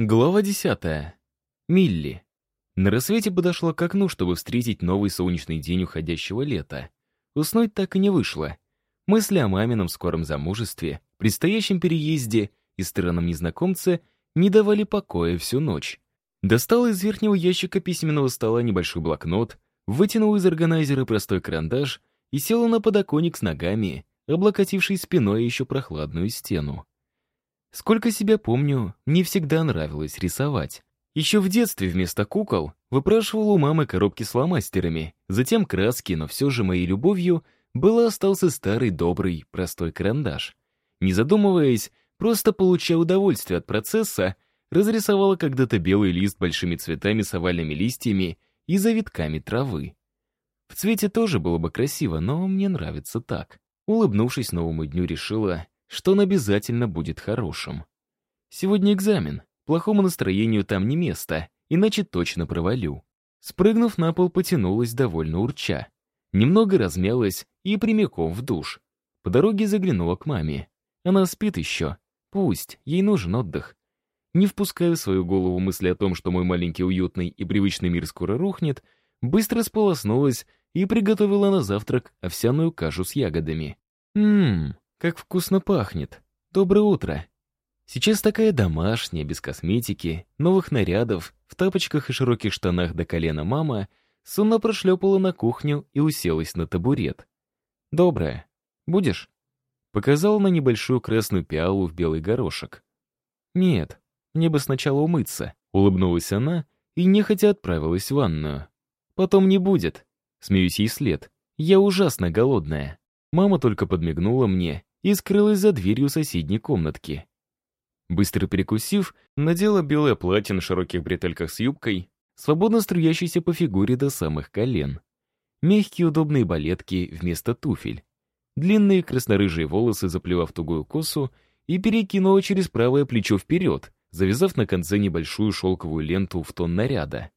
Глава десятая. Милли. На рассвете подошла к окну, чтобы встретить новый солнечный день уходящего лета. Уснуть так и не вышло. Мысли о мамином скором замужестве, предстоящем переезде и странном незнакомце не давали покоя всю ночь. Достала из верхнего ящика письменного стола небольшой блокнот, вытянула из органайзера простой карандаш и села на подоконник с ногами, облокотившей спиной еще прохладную стену. Сколько себя помню, мне всегда нравилось рисовать. Еще в детстве вместо кукол выпрашивал у мамы коробки с фломастерами, затем краски, но все же моей любовью было остался старый, добрый, простой карандаш. Не задумываясь, просто получая удовольствие от процесса, разрисовала когда-то белый лист большими цветами с овальными листьями и завитками травы. В цвете тоже было бы красиво, но мне нравится так. Улыбнувшись новому дню, решила, что он обязательно будет хорошим. Сегодня экзамен, плохому настроению там не место, иначе точно провалю. Спрыгнув на пол, потянулась довольно урча. Немного размялась и прямиком в душ. По дороге заглянула к маме. Она спит еще. Пусть, ей нужен отдых. Не впуская в свою голову мысли о том, что мой маленький уютный и привычный мир скоро рухнет, быстро сполоснулась и приготовила на завтрак овсяную кашу с ягодами. Ммм, как вкусно пахнет. Доброе утро. Сейчас такая домашняя, без косметики, новых нарядов, в тапочках и широких штанах до колена мама сонно прошлепала на кухню и уселась на табурет. «Доброе. Будешь?» Показала на небольшую красную пиалу в белый горошек. «Нет, мне бы сначала умыться», — улыбнулась она и нехотя отправилась в ванную. «Потом не будет», — смеюсь ей след. «Я ужасно голодная». Мама только подмигнула мне и скрылась за дверью соседней комнатки. Быстро перекусив, надела белое платье на широких бретельках с юбкой, свободно струящейся по фигуре до самых колен. Мягкие удобные балетки вместо туфель. Длинные краснорыжие волосы заплевав тугую косу и перекинула через правое плечо вперед, завязав на конце небольшую шелковую ленту в тон наряда.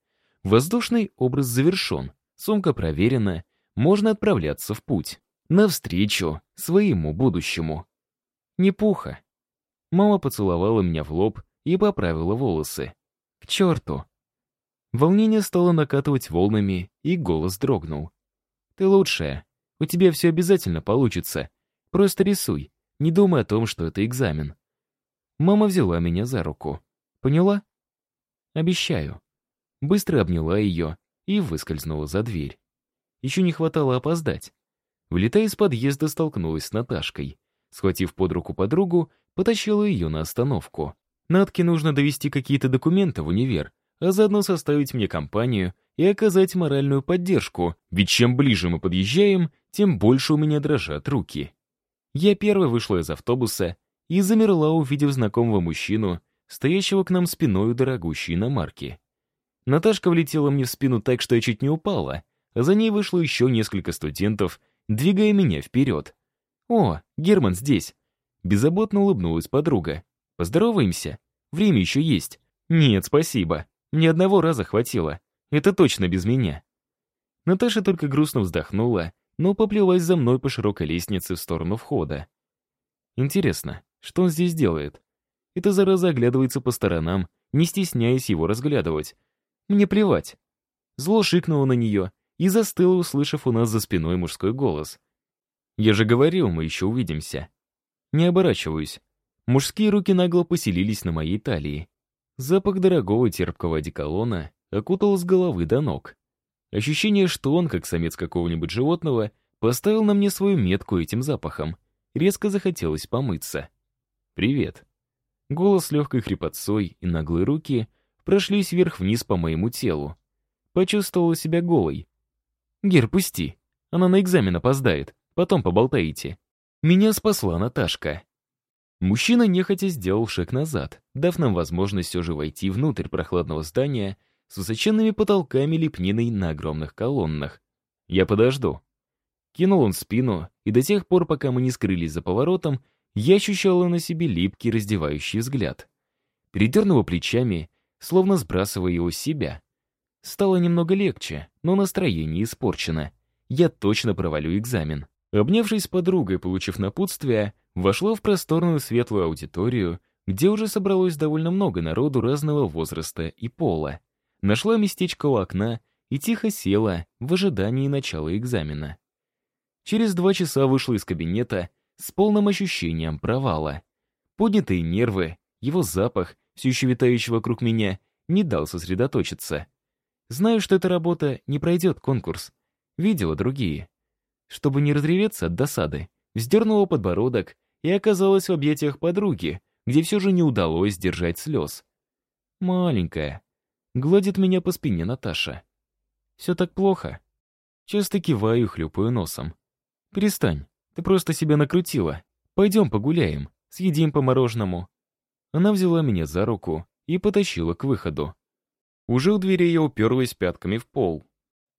Воздушный образ завершен, сумка проверена, можно отправляться в путь навстречу своему будущему. Не пуха. Мама поцеловала меня в лоб и поправила волосы. К черту. Волнение стало накатывать волнами, и голос дрогнул. «Ты лучшая. У тебя все обязательно получится. Просто рисуй, не думай о том, что это экзамен». Мама взяла меня за руку. «Поняла?» «Обещаю». Быстро обняла ее и выскользнула за дверь. Еще не хватало опоздать. Влетая из подъезда, столкнулась с Наташкой. Схватив под руку подругу, потащила ее на остановку. Натке нужно довести какие-то документы в универ, а заодно составить мне компанию и оказать моральную поддержку, ведь чем ближе мы подъезжаем, тем больше у меня дрожат руки. Я первой вышла из автобуса и замерла, увидев знакомого мужчину, стоящего к нам спиной у дорогущей иномарки. Наташка влетела мне в спину так, что я чуть не упала, а за ней вышло еще несколько студентов двигая меня вперед. «О, Герман здесь!» Беззаботно улыбнулась подруга. «Поздороваемся? Время еще есть». «Нет, спасибо. Ни одного раза хватило. Это точно без меня». Наташа только грустно вздохнула, но поплелась за мной по широкой лестнице в сторону входа. Интересно, что он здесь делает? Эта зараза оглядывается по сторонам, не стесняясь его разглядывать. Мне плевать. Зло шикнуло на нее, и застыла, услышав у нас за спиной мужской голос. «Я же говорил, мы еще увидимся». Не оборачиваюсь. Мужские руки нагло поселились на моей талии. Запах дорогого терпкого одеколона окутал с головы до ног. Ощущение, что он, как самец какого-нибудь животного, поставил на мне свою метку этим запахом. Резко захотелось помыться. «Привет». Голос легкой хрипотцой и наглые руки прошлись вверх-вниз по моему телу. Почувствовала себя голой, «Гер, пусти. Она на экзамен опоздает. Потом поболтаете». Меня спасла Наташка. Мужчина нехотя сделал шаг назад, дав нам возможность все же войти внутрь прохладного здания с высоченными потолками лепниной на огромных колоннах. «Я подожду». Кинул он спину, и до тех пор, пока мы не скрылись за поворотом, я ощущала на себе липкий раздевающий взгляд. Передернула плечами, словно сбрасывая его с себя. Стало немного легче, но настроение испорчено. Я точно провалю экзамен. Обнявшись с подругой, получив напутствие, вошла в просторную светлую аудиторию, где уже собралось довольно много народу разного возраста и пола. Нашла местечко у окна и тихо села в ожидании начала экзамена. Через два часа вышла из кабинета с полным ощущением провала. Поднятые нервы, его запах, все еще витающий вокруг меня, не дал сосредоточиться. Знаю, что эта работа не пройдет конкурс. Видела другие. Чтобы не разреветься от досады, вздернула подбородок и оказалась в объятиях подруги, где все же не удалось сдержать слез. Маленькая. Гладит меня по спине Наташа. Все так плохо. Часто киваю хлюпаю носом. Перестань, ты просто себя накрутила. Пойдем погуляем, съедим по мороженому. Она взяла меня за руку и потащила к выходу. Уже у двери я уперлась пятками в пол.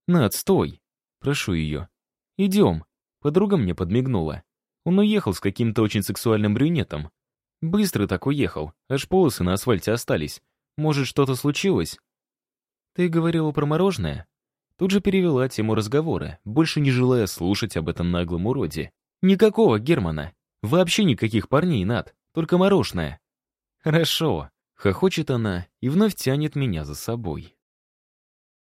«Над, стой!» Прошу ее. «Идем». Подруга мне подмигнула. Он уехал с каким-то очень сексуальным брюнетом. Быстро так уехал, аж полосы на асфальте остались. Может, что-то случилось? Ты говорила про мороженое? Тут же перевела тему разговора, больше не желая слушать об этом наглом уроде. Никакого Германа. Вообще никаких парней, Над. Только мороженое. Хорошо. Хохочет она и вновь тянет меня за собой.